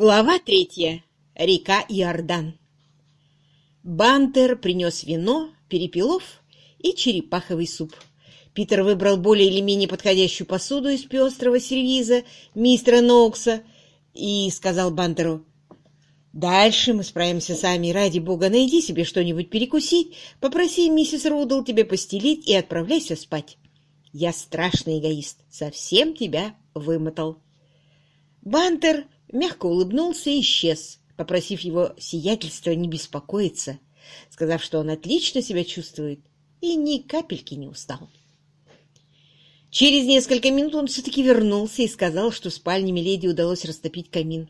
Глава третья. Река Иордан. Бантер принес вино, перепелов и черепаховый суп. Питер выбрал более или менее подходящую посуду из пестрого сервиза мистера Ноукса и сказал Бантеру, «Дальше мы справимся сами. Ради бога, найди себе что-нибудь перекусить, попроси миссис Рудл тебе постелить и отправляйся спать. Я страшный эгоист, совсем тебя вымотал». Бантер мягко улыбнулся и исчез, попросив его сиятельство не беспокоиться, сказав, что он отлично себя чувствует и ни капельки не устал. Через несколько минут он все-таки вернулся и сказал, что в спальне Миледи удалось растопить камин.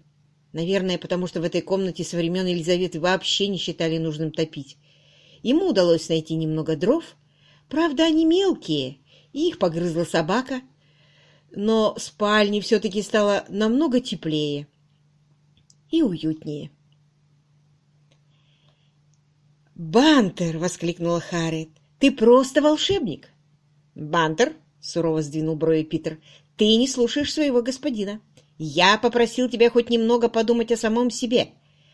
Наверное, потому что в этой комнате со времен Елизаветы вообще не считали нужным топить. Ему удалось найти немного дров, правда, они мелкие, и их погрызла собака — но в спальне все-таки стало намного теплее и уютнее. «Бантер!» — воскликнула Харриет. «Ты просто волшебник!» «Бантер!» — сурово сдвинул брови Питер. «Ты не слушаешь своего господина. Я попросил тебя хоть немного подумать о самом себе.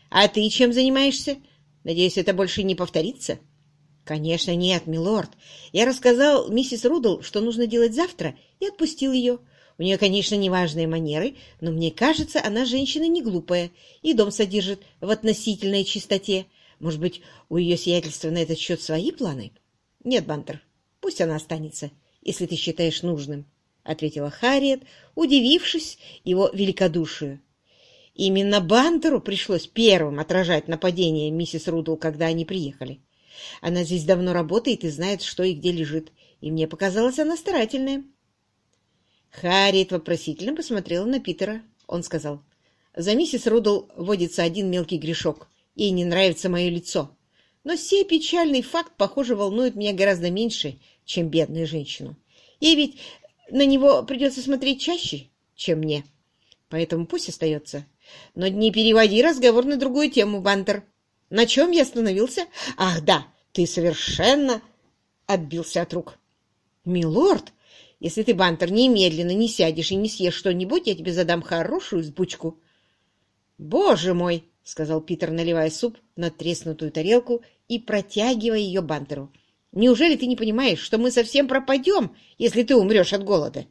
А ты чем занимаешься? Надеюсь, это больше не повторится?» «Конечно нет, милорд. Я рассказал миссис Рудл, что нужно делать завтра, и отпустил ее. У нее, конечно, неважные манеры, но мне кажется, она женщина не глупая и дом содержит в относительной чистоте. Может быть, у ее сиятельства на этот счет свои планы?» «Нет, Бантер, пусть она останется, если ты считаешь нужным», — ответила Харриет, удивившись его великодушию. Именно Бантеру пришлось первым отражать нападение миссис Рудл, когда они приехали. Она здесь давно работает и знает, что и где лежит, и мне показалось, она старательная. Харриет вопросительно посмотрела на Питера. Он сказал, «За миссис Рудл водится один мелкий грешок. Ей не нравится мое лицо. Но сей печальный факт, похоже, волнует меня гораздо меньше, чем бедную женщину. Ей ведь на него придется смотреть чаще, чем мне. Поэтому пусть остается. Но не переводи разговор на другую тему, Бантер. На чем я остановился? Ах, да, ты совершенно отбился от рук. Милорд, если ты, Бантер, немедленно не сядешь и не съешь что-нибудь, я тебе задам хорошую сбучку. Боже мой, сказал Питер, наливая суп на треснутую тарелку и протягивая ее Бантеру. Неужели ты не понимаешь, что мы совсем пропадем, если ты умрешь от голода?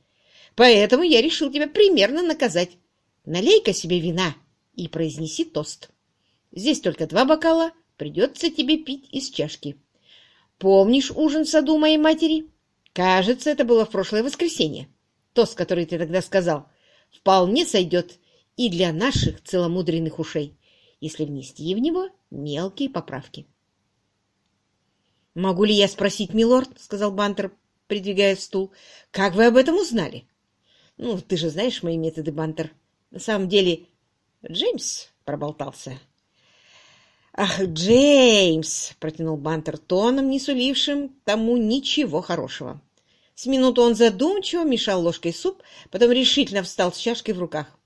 Поэтому я решил тебя примерно наказать. Налей-ка себе вина и произнеси тост. Здесь только два бокала, придется тебе пить из чашки. Помнишь ужин в саду моей матери? Кажется, это было в прошлое воскресенье. Тост, который ты тогда сказал, вполне сойдет и для наших целомудренных ушей, если внести в него мелкие поправки. «Могу ли я спросить, милорд?» — сказал Бантер, придвигая стул. «Как вы об этом узнали?» «Ну, ты же знаешь мои методы, Бантер. На самом деле, Джеймс проболтался. «Ах, Джеймс!» — протянул Бантер тоном, не сулившим тому ничего хорошего. С минуту он задумчиво мешал ложкой суп, потом решительно встал с чашкой в руках.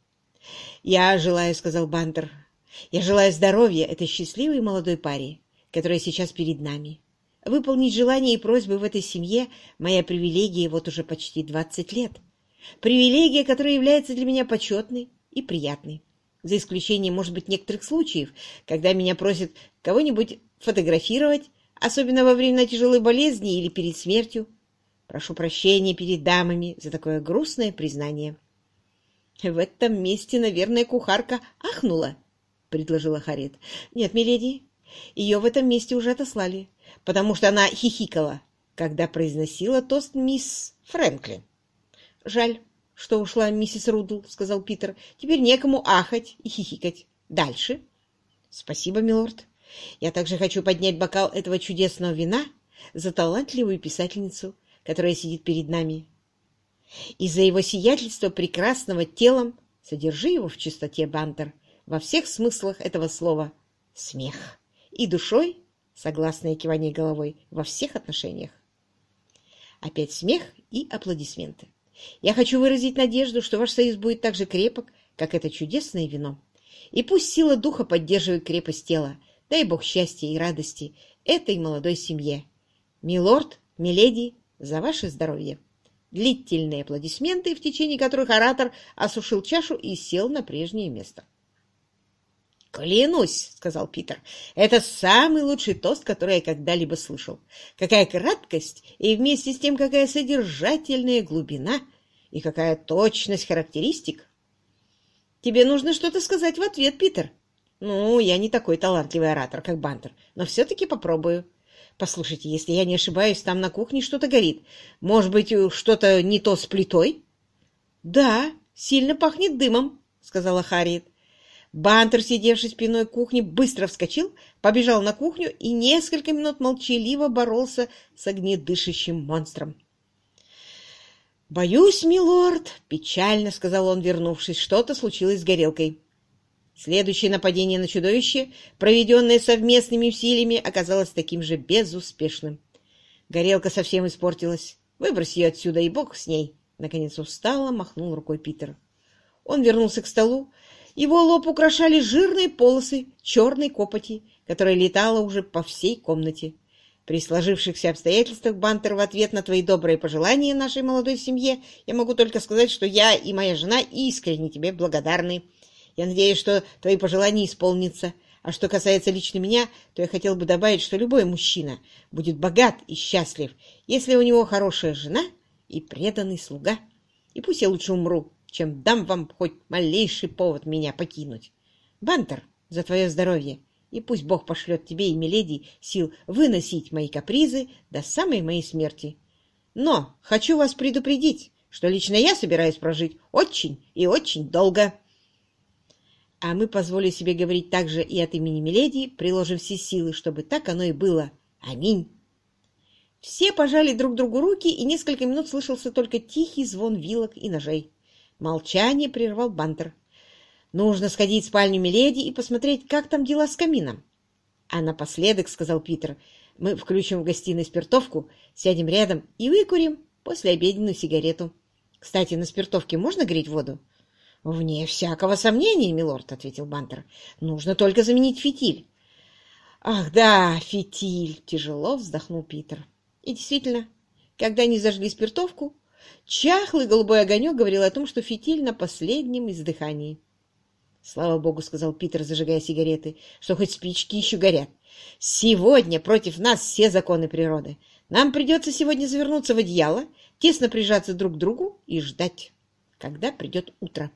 «Я желаю», — сказал Бантер, — «я желаю здоровья этой счастливой молодой паре, которая сейчас перед нами. Выполнить желания и просьбы в этой семье — моя привилегия вот уже почти двадцать лет. Привилегия, которая является для меня почетной и приятной за исключением, может быть, некоторых случаев, когда меня просят кого-нибудь фотографировать, особенно во время тяжелой болезни или перед смертью. Прошу прощения перед дамами за такое грустное признание. — В этом месте, наверное, кухарка ахнула, — предложила Харит. — Нет, миледи, ее в этом месте уже отослали, потому что она хихикала, когда произносила тост мисс Фрэнклин. Жаль, что ушла миссис Рудл, — сказал Питер. — Теперь некому ахать и хихикать. Дальше. — Спасибо, милорд. Я также хочу поднять бокал этого чудесного вина за талантливую писательницу, которая сидит перед нами. И за его сиятельство прекрасного телом содержи его в чистоте, Бантер, во всех смыслах этого слова. Смех. И душой, согласное кивание головой, во всех отношениях. Опять смех и аплодисменты. Я хочу выразить надежду, что ваш союз будет так же крепок, как это чудесное вино. И пусть сила духа поддерживает крепость тела. Дай Бог счастья и радости этой молодой семье. Милорд, миледи, за ваше здоровье. Длительные аплодисменты, в течение которых оратор осушил чашу и сел на прежнее место. «Клянусь», — сказал Питер, — «это самый лучший тост, который я когда-либо слышал. Какая краткость и вместе с тем какая содержательная глубина и какая точность характеристик». «Тебе нужно что-то сказать в ответ, Питер». «Ну, я не такой талантливый оратор, как Бантер, но все-таки попробую». «Послушайте, если я не ошибаюсь, там на кухне что-то горит. Может быть, что-то не то с плитой?» «Да, сильно пахнет дымом», — сказала Харриет. Бантер, сидевший спиной к кухне, быстро вскочил, побежал на кухню и несколько минут молчаливо боролся с огнедышащим монстром. «Боюсь, милорд», — печально сказал он, вернувшись, — «что-то случилось с горелкой». Следующее нападение на чудовище, проведенное совместными усилиями, оказалось таким же безуспешным. Горелка совсем испортилась. Выбрось ее отсюда, и бог с ней. Наконец устало махнул рукой Питер. Он вернулся к столу, его лоб украшали жирные полосы черной копоти, которая летала уже по всей комнате. При сложившихся обстоятельствах, Бантер, в ответ на твои добрые пожелания нашей молодой семье, я могу только сказать, что я и моя жена искренне тебе благодарны. Я надеюсь, что твои пожелания исполнятся. А что касается лично меня, то я хотел бы добавить, что любой мужчина будет богат и счастлив, если у него хорошая жена и преданный слуга. И пусть я лучше умру, чем дам вам хоть малейший повод меня покинуть. Бантер, за твое здоровье, и пусть Бог пошлет тебе и Миледи сил выносить мои капризы до самой моей смерти. Но хочу вас предупредить, что лично я собираюсь прожить очень и очень долго. А мы позволим себе говорить также и от имени Миледи, приложим все силы, чтобы так оно и было. Аминь. Все пожали друг другу руки, и несколько минут слышался только тихий звон вилок и ножей. Молчание прервал Бантер. «Нужно сходить в спальню Миледи и посмотреть, как там дела с камином». «А напоследок, — сказал Питер, — мы включим в гостиной спиртовку, сядем рядом и выкурим после обеденную сигарету. Кстати, на спиртовке можно греть воду?» «Вне всякого сомнения, милорд», — ответил Бантер. «Нужно только заменить фитиль». «Ах, да, фитиль!» — тяжело вздохнул Питер. И действительно, когда они зажгли спиртовку, Чахлый голубой огонек говорил о том, что фитиль на последнем издыхании. «Слава богу», — сказал Питер, зажигая сигареты, — «что хоть спички еще горят. Сегодня против нас все законы природы. Нам придется сегодня завернуться в одеяло, тесно прижаться друг к другу и ждать, когда придет утро.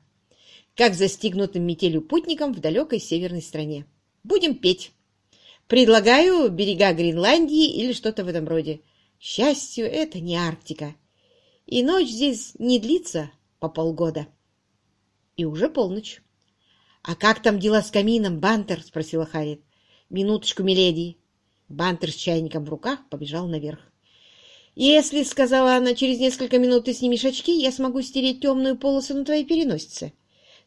Как застигнутым метелью путникам в далекой северной стране. Будем петь. Предлагаю берега Гренландии или что-то в этом роде. К счастью, это не Арктика и ночь здесь не длится по полгода. И уже полночь. — А как там дела с камином, Бантер? — спросила Харриет. — Минуточку, миледи. Бантер с чайником в руках побежал наверх. — Если, — сказала она, — через несколько минут ты снимешь очки, я смогу стереть темную полосу на твоей переносице.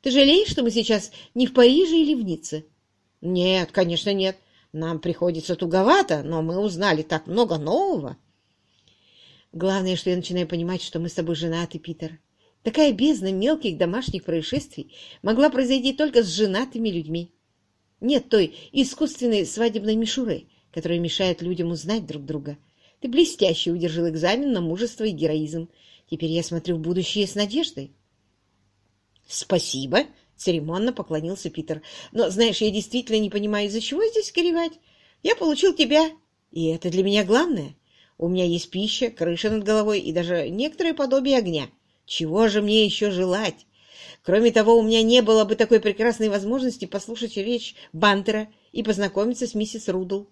Ты жалеешь, что мы сейчас не в Париже или в Ницце? — Нет, конечно, нет. Нам приходится туговато, но мы узнали так много нового. — Главное, что я начинаю понимать, что мы с тобой женаты, Питер. Такая бездна мелких домашних происшествий могла произойти только с женатыми людьми. Нет той искусственной свадебной мишуры, которая мешает людям узнать друг друга. Ты блестяще удержал экзамен на мужество и героизм. Теперь я смотрю в будущее с надеждой. Спасибо, церемонно поклонился Питер. Но, знаешь, я действительно не понимаю, из-за чего здесь горевать. Я получил тебя, и это для меня главное. У меня есть пища, крыша над головой и даже некоторое подобие огня. Чего же мне еще желать? Кроме того, у меня не было бы такой прекрасной возможности послушать речь Бантера и познакомиться с миссис Рудл.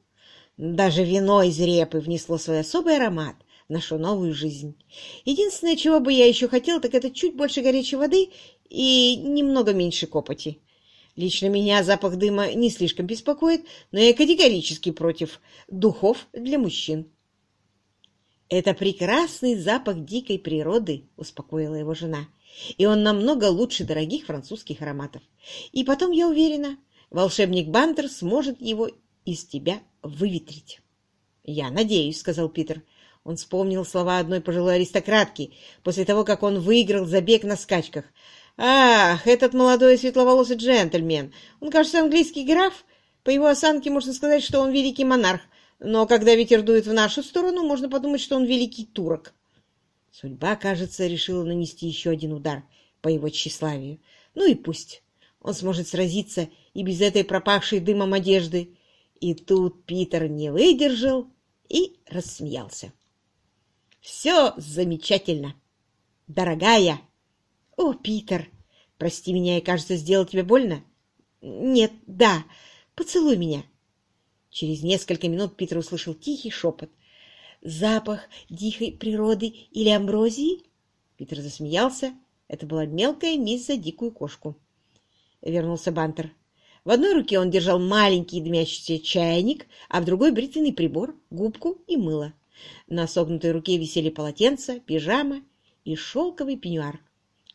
Даже вино из репы внесло свой особый аромат в нашу новую жизнь. Единственное, чего бы я еще хотел, так это чуть больше горячей воды и немного меньше копоти. Лично меня запах дыма не слишком беспокоит, но я категорически против духов для мужчин. «Это прекрасный запах дикой природы», — успокоила его жена. «И он намного лучше дорогих французских ароматов. И потом, я уверена, волшебник Бантер сможет его из тебя выветрить». «Я надеюсь», — сказал Питер. Он вспомнил слова одной пожилой аристократки после того, как он выиграл забег на скачках. «Ах, этот молодой светловолосый джентльмен! Он, кажется, английский граф. По его осанке можно сказать, что он великий монарх. Но когда ветер дует в нашу сторону, можно подумать, что он великий турок. Судьба, кажется, решила нанести еще один удар по его тщеславию. Ну и пусть. Он сможет сразиться и без этой пропахшей дымом одежды. И тут Питер не выдержал и рассмеялся. «Все замечательно, дорогая!» «О, Питер, прости меня, я, кажется, сделал тебе больно?» «Нет, да, поцелуй меня!» Через несколько минут Питер услышал тихий шепот. «Запах дикой природы или амброзии?» Питер засмеялся. Это была мелкая месть за дикую кошку. Вернулся Бантер. В одной руке он держал маленький дымящийся чайник, а в другой бритвенный прибор, губку и мыло. На согнутой руке висели полотенца, пижама и шелковый пеньюар.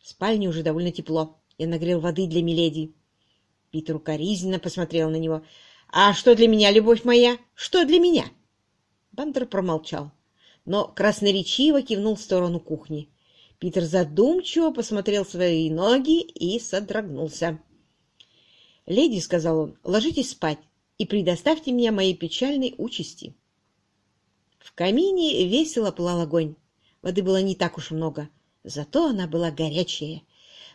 В спальне уже довольно тепло. Я нагрел воды для Миледи. Питер укоризненно посмотрел на него. «А что для меня, любовь моя? Что для меня?» Бантер промолчал, но красноречиво кивнул в сторону кухни. Питер задумчиво посмотрел свои ноги и содрогнулся. «Леди», — сказал он, — «ложитесь спать и предоставьте меня моей печальной участи». В камине весело пылал огонь. Воды было не так уж много, зато она была горячая.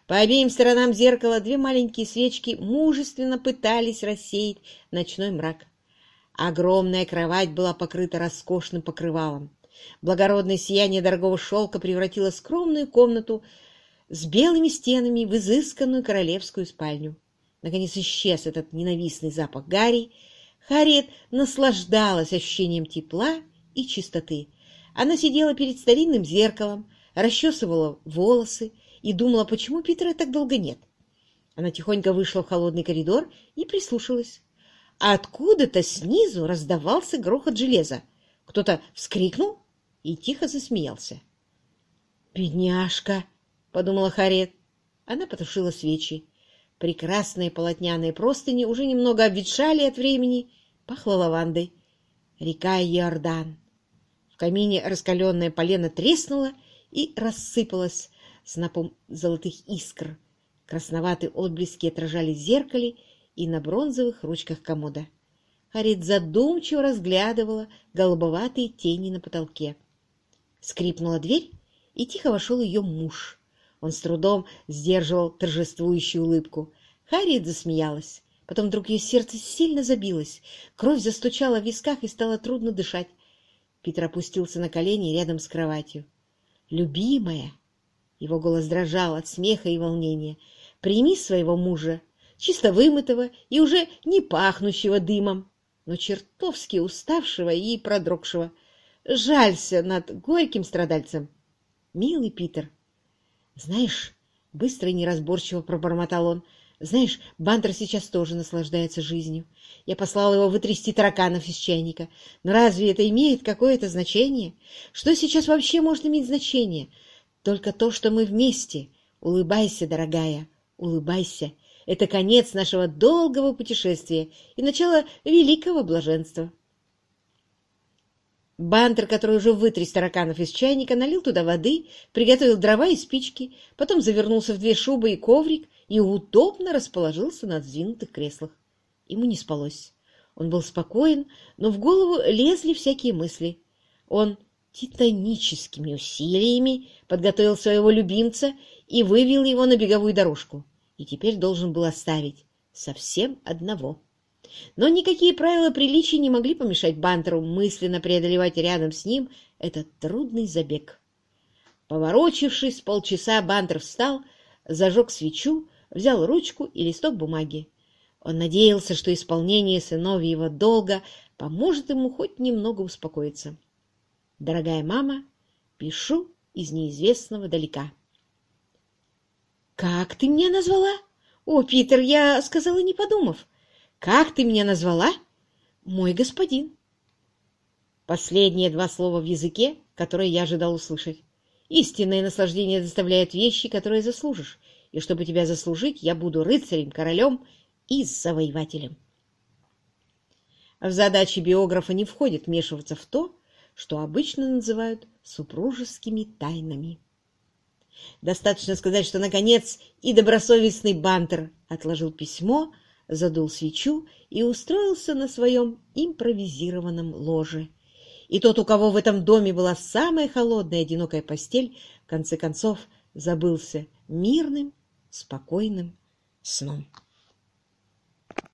По обеим сторонам зеркала две маленькие свечки мужественно пытались рассеять ночной мрак. Огромная кровать была покрыта роскошным покрывалом. Благородное сияние дорогого шелка превратило скромную комнату с белыми стенами в изысканную королевскую спальню. Наконец исчез этот ненавистный запах Гарри. Харриет наслаждалась ощущением тепла и чистоты. Она сидела перед старинным зеркалом, расчесывала волосы и думала, почему Питера так долго нет. Она тихонько вышла в холодный коридор и прислушалась. А откуда-то снизу раздавался грохот железа. Кто-то вскрикнул и тихо засмеялся. «Бедняжка!» — подумала Харет. Она потушила свечи. Прекрасные полотняные простыни уже немного обветшали от времени, пахло лавандой. Река Иордан. В камине раскаленное полено треснуло и рассыпалось снопом золотых искр. Красноватые отблески отражались в зеркале и на бронзовых ручках комода. Харит задумчиво разглядывала голубоватые тени на потолке. Скрипнула дверь, и тихо вошел ее муж. Он с трудом сдерживал торжествующую улыбку. Харриет засмеялась. Потом вдруг ее сердце сильно забилось. Кровь застучала в висках и стало трудно дышать. Питер опустился на колени рядом с кроватью. «Любимая!» Его голос дрожал от смеха и волнения. «Прими своего мужа, чисто вымытого и уже не пахнущего дымом, но чертовски уставшего и продрогшего. Жалься над горьким страдальцем. Милый Питер, знаешь, быстро и неразборчиво пробормотал он, знаешь, Бантер сейчас тоже наслаждается жизнью. Я послал его вытрясти тараканов из чайника. Но разве это имеет какое-то значение? Что сейчас вообще может иметь значение? Только то, что мы вместе. Улыбайся, дорогая, улыбайся. Это конец нашего долгого путешествия и начало великого блаженства. Бантер, который уже вытряс тараканов из чайника, налил туда воды, приготовил дрова и спички, потом завернулся в две шубы и коврик и удобно расположился на сдвинутых креслах. Ему не спалось. Он был спокоен, но в голову лезли всякие мысли. Он титаническими усилиями подготовил своего любимца и вывел его на беговую дорожку, и теперь должен был оставить совсем одного. Но никакие правила приличия не могли помешать Бантеру мысленно преодолевать рядом с ним этот трудный забег. Поворочившись полчаса, Бантер встал, зажег свечу, взял ручку и листок бумаги. Он надеялся, что исполнение сыновьего долга поможет ему хоть немного успокоиться. «Дорогая мама, пишу из неизвестного далека». «Как ты меня назвала?» «О, Питер, я сказала, не подумав. Как ты меня назвала? Мой господин. Последние два слова в языке, которые я ожидал услышать. Истинное наслаждение заставляет вещи, которые заслужишь. И чтобы тебя заслужить, я буду рыцарем, королем и завоевателем. В задачи биографа не входит вмешиваться в то, что обычно называют супружескими тайнами. Достаточно сказать, что, наконец, и добросовестный Бантер отложил письмо, задул свечу и устроился на своем импровизированном ложе. И тот, у кого в этом доме была самая холодная одинокая постель, в конце концов забылся мирным, спокойным сном.